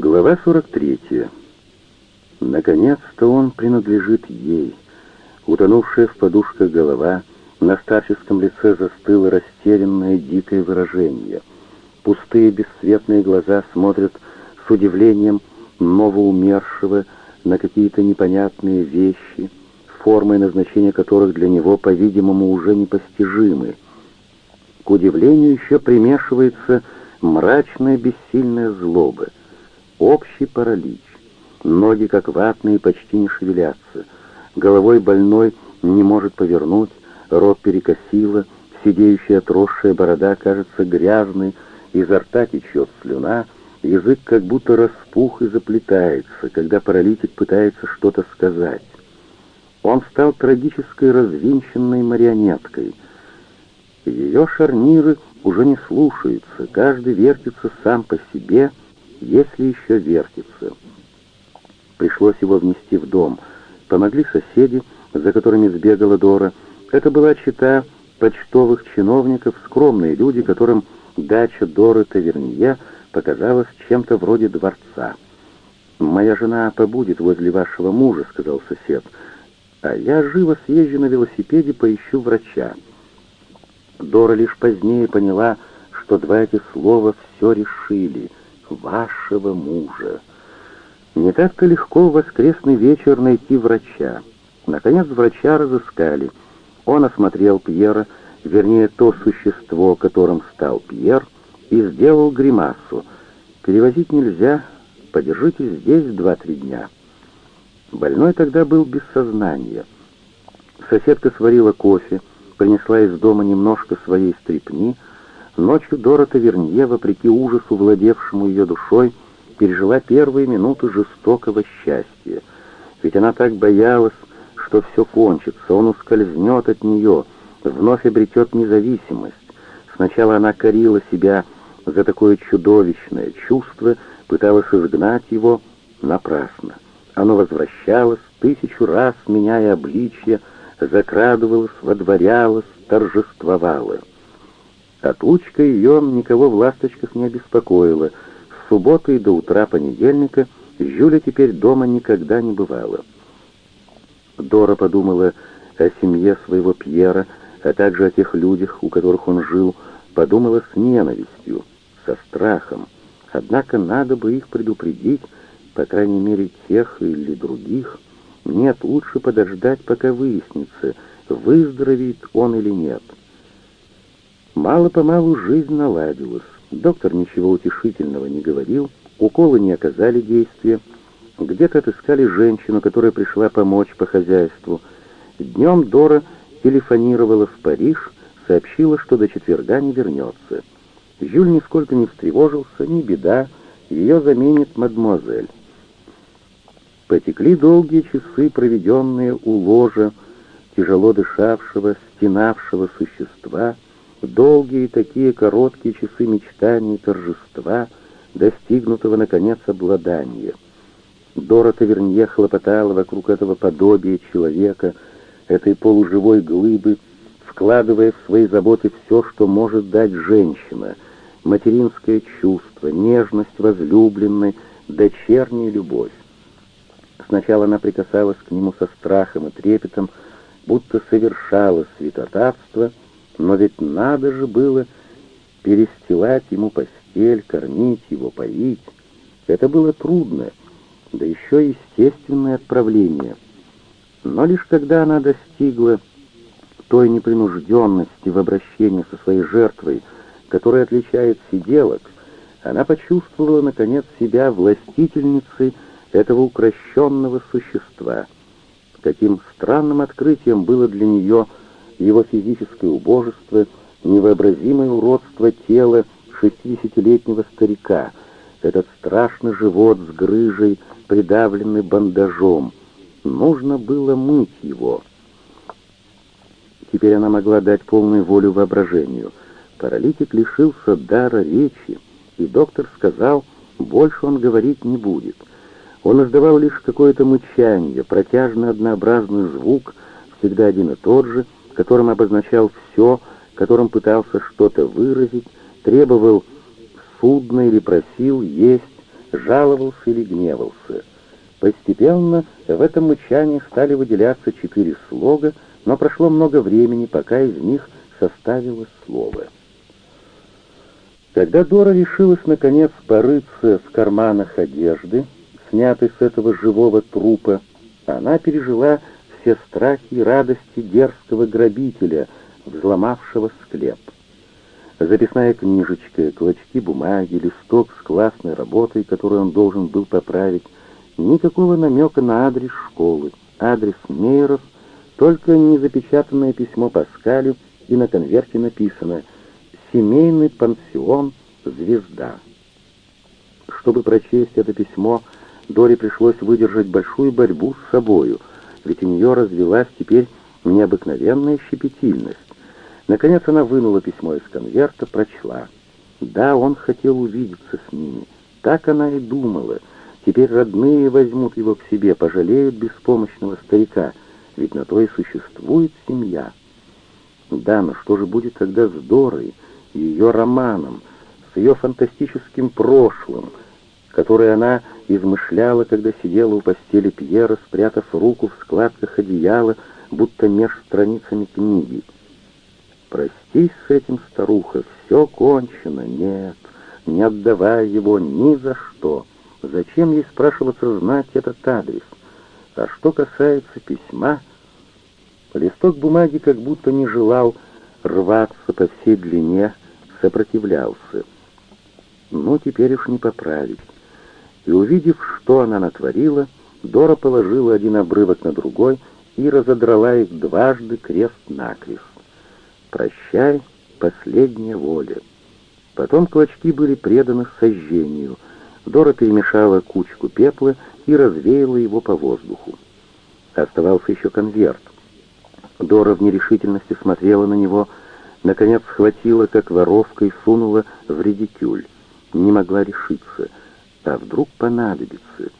Глава 43. Наконец-то он принадлежит ей. Утонувшая в подушках голова, на старческом лице застыло растерянное дикое выражение. Пустые бесцветные глаза смотрят с удивлением новоумершего на какие-то непонятные вещи, формы и назначения которых для него, по-видимому, уже непостижимы. К удивлению еще примешивается мрачная бессильная злоба — Общий паралич. Ноги, как ватные, почти не шевелятся. Головой больной не может повернуть, рот перекосило, сидеющая отросшая борода кажется грязной, изо рта течет слюна, язык как будто распух и заплетается, когда паралитик пытается что-то сказать. Он стал трагической развинченной марионеткой. Ее шарниры уже не слушаются, каждый вертится сам по себе — если еще вертится. Пришлось его внести в дом. Помогли соседи, за которыми сбегала Дора. Это была чита почтовых чиновников, скромные люди, которым дача Доры Тавернье показалась чем-то вроде дворца. «Моя жена побудет возле вашего мужа», — сказал сосед, «а я живо съезжу на велосипеде, поищу врача». Дора лишь позднее поняла, что два эти слова все решили — вашего мужа. Не так-то легко в воскресный вечер найти врача. Наконец врача разыскали. Он осмотрел Пьера, вернее, то существо, которым стал Пьер, и сделал гримасу. «Перевозить нельзя, подержите здесь два-три дня». Больной тогда был без сознания. Соседка сварила кофе, принесла из дома немножко своей стрепни, Ночью Дорота Вернье, вопреки ужасу, владевшему ее душой, пережила первые минуты жестокого счастья. Ведь она так боялась, что все кончится, он ускользнет от нее, вновь обретет независимость. Сначала она корила себя за такое чудовищное чувство, пыталась изгнать его напрасно. Оно возвращалось, тысячу раз меняя обличье, закрадывалось, водворялось, торжествовало. Отлучка ее никого в «Ласточках» не обеспокоила. С субботы до утра понедельника Жюля теперь дома никогда не бывала. Дора подумала о семье своего Пьера, а также о тех людях, у которых он жил, подумала с ненавистью, со страхом. Однако надо бы их предупредить, по крайней мере, тех или других. Нет, лучше подождать, пока выяснится, выздоровеет он или нет. Мало-помалу жизнь наладилась. Доктор ничего утешительного не говорил, уколы не оказали действия. Где-то отыскали женщину, которая пришла помочь по хозяйству. Днем Дора телефонировала в Париж, сообщила, что до четверга не вернется. Жюль нисколько не встревожился, не беда, ее заменит мадемуазель. Потекли долгие часы, проведенные у ложа тяжело дышавшего, стенавшего существа — долгие такие короткие часы мечтаний торжества, достигнутого, наконец, обладания. Дорота Вернье хлопотала вокруг этого подобия человека, этой полуживой глыбы, вкладывая в свои заботы все, что может дать женщина, материнское чувство, нежность возлюбленной, дочерняя любовь. Сначала она прикасалась к нему со страхом и трепетом, будто совершала святотатство — но ведь надо же было перестилать ему постель, кормить его, поить. Это было трудно, да еще естественное отправление. Но лишь когда она достигла той непринужденности в обращении со своей жертвой, которая отличает сиделок, она почувствовала, наконец, себя властительницей этого укращенного существа. Каким странным открытием было для нее его физическое убожество, невообразимое уродство тела шестидесятилетнего старика, этот страшный живот с грыжей, придавленный бандажом. Нужно было мыть его. Теперь она могла дать полную волю воображению. Паралитик лишился дара речи, и доктор сказал, больше он говорить не будет. Он издавал лишь какое-то мычание, протяжный однообразный звук, всегда один и тот же — которым обозначал все, которым пытался что-то выразить, требовал судно или просил есть, жаловался или гневался. Постепенно в этом мычании стали выделяться четыре слога, но прошло много времени, пока из них составилось слово. Когда Дора решилась наконец порыться в карманах одежды, снятой с этого живого трупа, она пережила все страхи и радости дерзкого грабителя, взломавшего склеп. Записная книжечка, клочки бумаги, листок с классной работой, которую он должен был поправить, никакого намека на адрес школы, адрес Мейеров, только незапечатанное письмо Паскалю, и на конверте написано «Семейный пансион «Звезда». Чтобы прочесть это письмо, Доре пришлось выдержать большую борьбу с собою, ведь у нее развелась теперь необыкновенная щепетильность. Наконец она вынула письмо из конверта, прочла. Да, он хотел увидеться с ними. Так она и думала. Теперь родные возьмут его к себе, пожалеют беспомощного старика, ведь на то и существует семья. Да, но что же будет тогда с Дорой, ее романом, с ее фантастическим прошлым, которое она измышляла, когда сидела у постели Пьера, спрятав руку в складках одеяла, будто меж страницами книги. «Простись с этим, старуха, все кончено. Нет, не отдавай его ни за что. Зачем ей спрашиваться знать этот адрес? А что касается письма...» Листок бумаги как будто не желал рваться по всей длине, сопротивлялся. Ну, теперь уж не поправить и, увидев, что она натворила, Дора положила один обрывок на другой и разодрала их дважды крест-накрест. «Прощай, последняя воля». Потом клочки были преданы сожжению. Дора перемешала кучку пепла и развеяла его по воздуху. Оставался еще конверт. Дора в нерешительности смотрела на него, наконец схватила, как воровка, и сунула в редикюль. Не могла решиться — а вдруг понадобится.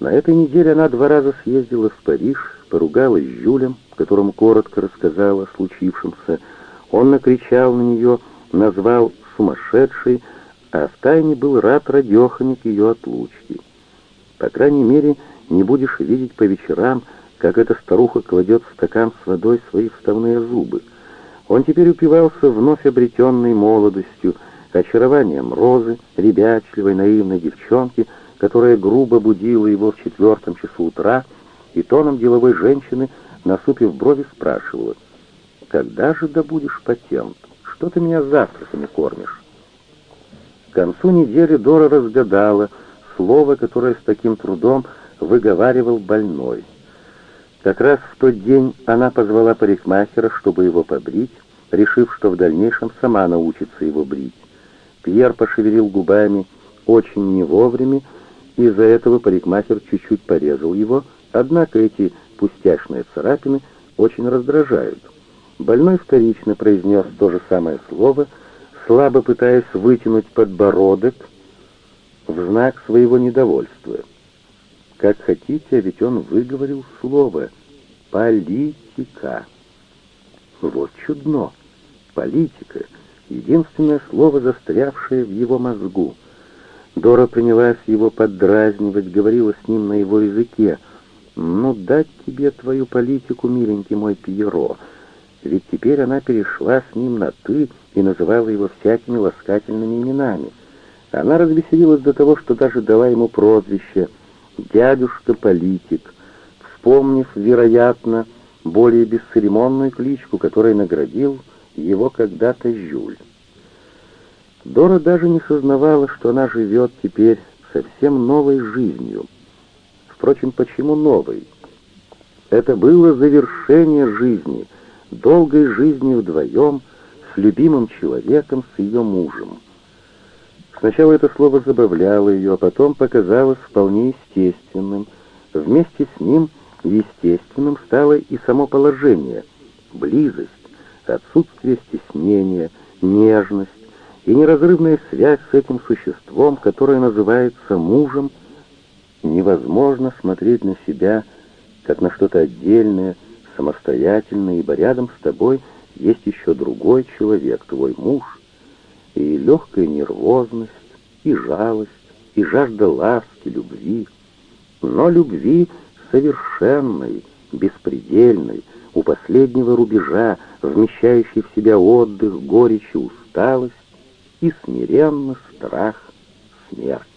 На этой неделе она два раза съездила в Париж, поругалась с Жюлем, которому коротко рассказала о случившемся. Он накричал на нее, назвал сумасшедшей, а втайне был рад радеханик ее отлучки. По крайней мере, не будешь видеть по вечерам, как эта старуха кладет в стакан с водой свои вставные зубы. Он теперь упивался вновь обретенной молодостью, очарованием розы, ребячливой, наивной девчонки, которая грубо будила его в четвертом часу утра, и тоном деловой женщины, насупив брови, спрашивала, «Когда же добудешь патент? Что ты меня завтраками кормишь?» К концу недели Дора разгадала слово, которое с таким трудом выговаривал больной. Как раз в тот день она позвала парикмахера, чтобы его побрить, решив, что в дальнейшем сама научится его брить. Пьер пошевелил губами очень не вовремя, из-за этого парикмахер чуть-чуть порезал его, однако эти пустяшные царапины очень раздражают. Больной вторично произнес то же самое слово, слабо пытаясь вытянуть подбородок в знак своего недовольства. Как хотите, а ведь он выговорил слово «политика». Вот чудно. Политика — единственное слово, застрявшее в его мозгу. Дора принялась его поддразнивать, говорила с ним на его языке. «Ну, дать тебе твою политику, миленький мой Пьеро!» Ведь теперь она перешла с ним на «ты» и называла его всякими ласкательными именами. Она развеселилась до того, что даже дала ему прозвище «дядюшка-политик», вспомнив, вероятно, более бесцеремонную кличку, которой наградил его когда-то Жюль. Дора даже не сознавала, что она живет теперь совсем новой жизнью. Впрочем, почему новой? Это было завершение жизни, долгой жизни вдвоем, с любимым человеком, с ее мужем. Сначала это слово забавляло ее, а потом показалось вполне естественным. Вместе с ним естественным стало и само положение, близость отсутствие стеснения, нежность и неразрывная связь с этим существом, которое называется мужем, невозможно смотреть на себя как на что-то отдельное, самостоятельное, ибо рядом с тобой есть еще другой человек, твой муж, и легкая нервозность, и жалость, и жажда ласки, любви, но любви совершенной, беспредельной, у последнего рубежа, вмещающей в себя отдых, горечь и усталость, и смиренно страх смерти.